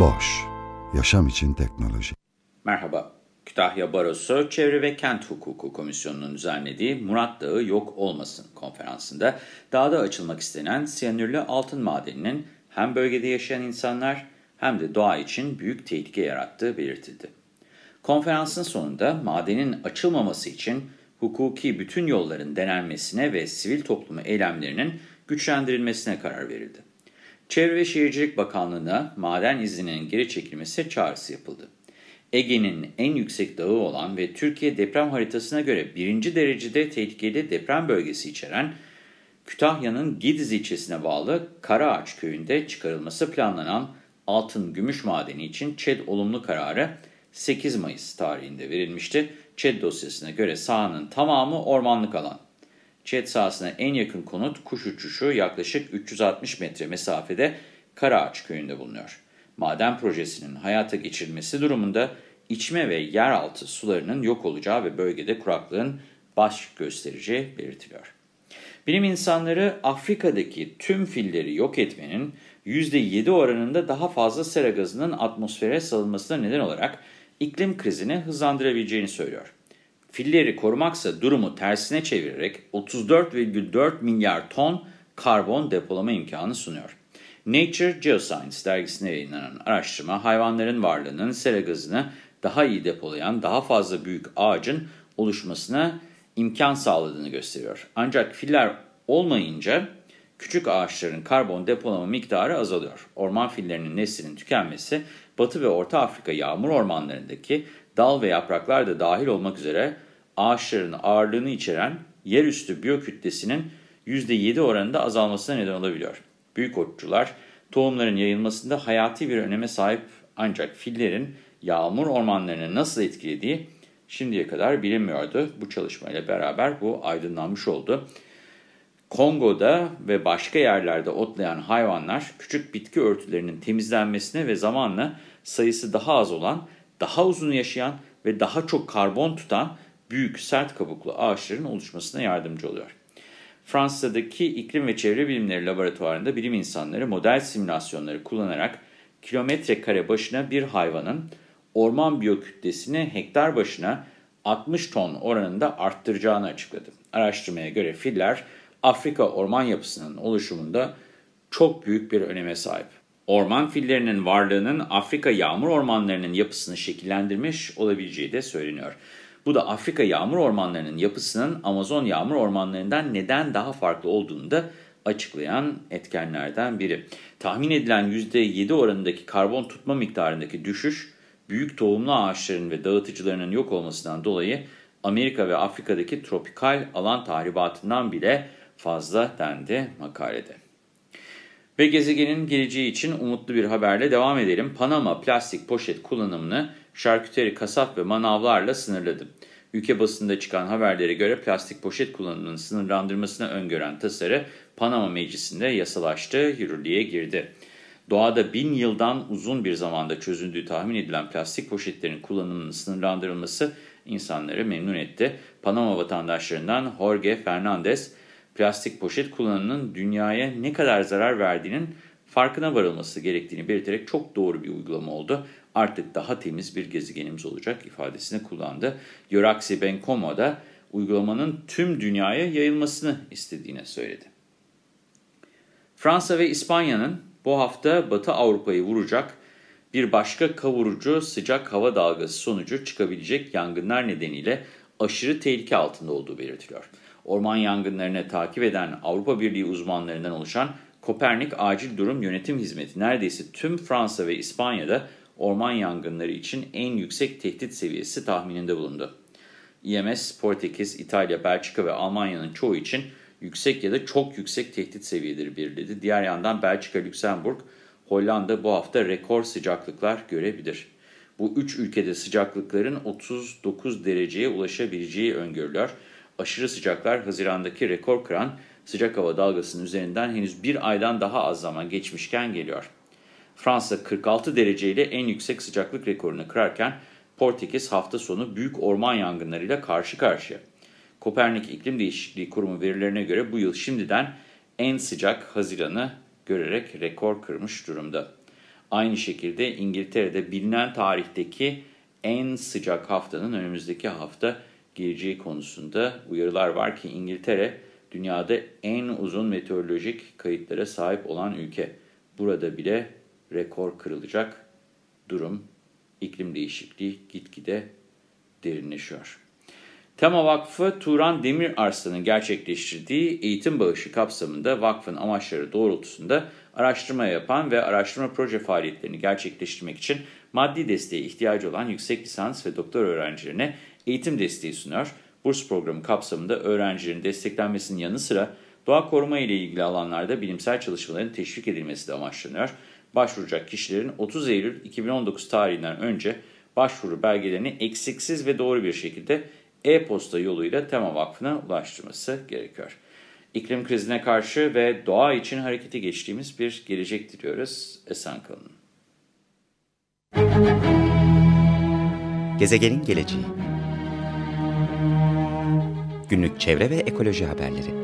Boş, yaşam için teknoloji. Merhaba, Kütahya Barosu Çevre ve Kent Hukuku Komisyonu'nun düzenlediği Murat Dağı Yok Olmasın konferansında dağda açılmak istenen siyanürlü altın madeninin hem bölgede yaşayan insanlar hem de doğa için büyük tehlike yarattığı belirtildi. Konferansın sonunda madenin açılmaması için hukuki bütün yolların denenmesine ve sivil toplumu eylemlerinin güçlendirilmesine karar verildi. Çevre ve Şehircilik Bakanlığı'na maden izninin geri çekilmesi çağrısı yapıldı. Ege'nin en yüksek dağı olan ve Türkiye deprem haritasına göre birinci derecede tehlikeli deprem bölgesi içeren Kütahya'nın Gidiz ilçesine bağlı Karaağaç köyünde çıkarılması planlanan altın gümüş madeni için ÇED olumlu kararı 8 Mayıs tarihinde verilmişti. ÇED dosyasına göre sahanın tamamı ormanlık alan. ÇED sahasına en yakın konut kuş uçuşu yaklaşık 360 metre mesafede Karaağaç köyünde bulunuyor. Maden projesinin hayata geçirilmesi durumunda içme ve yeraltı sularının yok olacağı ve bölgede kuraklığın baş göstereceği belirtiliyor. Bilim insanları Afrika'daki tüm filleri yok etmenin %7 oranında daha fazla sera gazının atmosfere salınmasına neden olarak iklim krizini hızlandırabileceğini söylüyor. Filleri korumaksa durumu tersine çevirerek 34,4 milyar ton karbon depolama imkanı sunuyor. Nature Geoscience dergisine yayınlanan araştırma hayvanların varlığının sera gazını daha iyi depolayan daha fazla büyük ağacın oluşmasına imkan sağladığını gösteriyor. Ancak filler olmayınca küçük ağaçların karbon depolama miktarı azalıyor. Orman fillerinin neslinin tükenmesi Batı ve Orta Afrika yağmur ormanlarındaki dal ve yapraklar da dahil olmak üzere ağaçların ağırlığını içeren yerüstü biyokütlesinin %7 oranında azalmasına neden olabiliyor. Büyük otçular tohumların yayılmasında hayati bir öneme sahip ancak fillerin yağmur ormanlarını nasıl etkilediği şimdiye kadar bilinmiyordu. Bu çalışmayla beraber bu aydınlanmış oldu. Kongo'da ve başka yerlerde otlayan hayvanlar küçük bitki örtülerinin temizlenmesine ve zamanla sayısı daha az olan, daha uzun yaşayan ve daha çok karbon tutan büyük sert kabuklu ağaçların oluşmasına yardımcı oluyor. Fransa'daki İklim ve Çevre Bilimleri Laboratuvarı'nda bilim insanları model simülasyonları kullanarak kilometre kare başına bir hayvanın orman biyokütlesini hektar başına 60 ton oranında arttıracağını açıkladı. Araştırmaya göre filler Afrika orman yapısının oluşumunda çok büyük bir öneme sahip. Orman fillerinin varlığının Afrika yağmur ormanlarının yapısını şekillendirmiş olabileceği de söyleniyor. Bu da Afrika yağmur ormanlarının yapısının Amazon yağmur ormanlarından neden daha farklı olduğunu da açıklayan etkenlerden biri. Tahmin edilen %7 oranındaki karbon tutma miktarındaki düşüş, büyük tohumlu ağaçların ve dağıtıcılarının yok olmasından dolayı Amerika ve Afrika'daki tropikal alan tahribatından bile fazla dendi makalede. Ve gezegenin geleceği için umutlu bir haberle devam edelim. Panama plastik poşet kullanımını şarküteri, kasap ve manavlarla sınırladı. Ülke basında çıkan haberlere göre plastik poşet kullanımının sınırlandırmasına öngören tasarı Panama Meclisi'nde yasalaştı, yürürlüğe girdi. Doğada bin yıldan uzun bir zamanda çözüldüğü tahmin edilen plastik poşetlerin kullanımının sınırlandırılması insanları memnun etti. Panama vatandaşlarından Jorge Fernandez, plastik poşet kullanımının dünyaya ne kadar zarar verdiğinin farkına varılması gerektiğini belirterek çok doğru bir uygulama oldu. Artık daha temiz bir gezegenimiz olacak ifadesini kullandı. Yoraksi Benkomo da uygulamanın tüm dünyaya yayılmasını istediğini söyledi. Fransa ve İspanya'nın bu hafta Batı Avrupa'yı vuracak bir başka kavurucu sıcak hava dalgası sonucu çıkabilecek yangınlar nedeniyle aşırı tehlike altında olduğu belirtiliyor. Orman yangınlarını takip eden Avrupa Birliği uzmanlarından oluşan Kopernik Acil Durum Yönetim Hizmeti neredeyse tüm Fransa ve İspanya'da orman yangınları için en yüksek tehdit seviyesi tahmininde bulundu. IMS, Portekiz, İtalya, Belçika ve Almanya'nın çoğu için yüksek ya da çok yüksek tehdit seviyeleri belirledi. Diğer yandan Belçika, Lüksemburg, Hollanda bu hafta rekor sıcaklıklar görebilir. Bu üç ülkede sıcaklıkların 39 dereceye ulaşabileceği öngörülüyor. Aşırı sıcaklar Haziran'daki rekor kıran sıcak hava dalgasının üzerinden henüz bir aydan daha az zaman geçmişken geliyor. Fransa 46 dereceyle en yüksek sıcaklık rekorunu kırarken Portekiz hafta sonu büyük orman yangınlarıyla karşı karşıya. Kopernik İklim Değişikliği Kurumu verilerine göre bu yıl şimdiden en sıcak Haziran'ı görerek rekor kırmış durumda. Aynı şekilde İngiltere'de bilinen tarihteki en sıcak haftanın önümüzdeki hafta geleceği konusunda uyarılar var ki İngiltere dünyada en uzun meteorolojik kayıtlara sahip olan ülke. Burada bile rekor kırılacak durum iklim değişikliği gitgide derinleşiyor. Tema Vakfı Turan Demirarslan'ın gerçekleştirdiği eğitim bağışı kapsamında vakfın amaçları doğrultusunda araştırma yapan ve araştırma proje faaliyetlerini gerçekleştirmek için maddi desteğe ihtiyacı olan yüksek lisans ve doktor öğrencilerine eğitim desteği sunuyor. Burs programı kapsamında öğrencilerin desteklenmesinin yanı sıra doğa koruma ile ilgili alanlarda bilimsel çalışmaların teşvik edilmesi de amaçlanıyor. Başvuracak kişilerin 30 Eylül 2019 tarihinden önce başvuru belgelerini eksiksiz ve doğru bir şekilde e-posta yoluyla Tema Vakfı'na ulaştırması gerekiyor. İklim krizine karşı ve doğa için harekete geçtiğimiz bir gelecek diliyoruz. Esen kalın. Gezegenin geleceği Günlük çevre ve ekoloji haberleri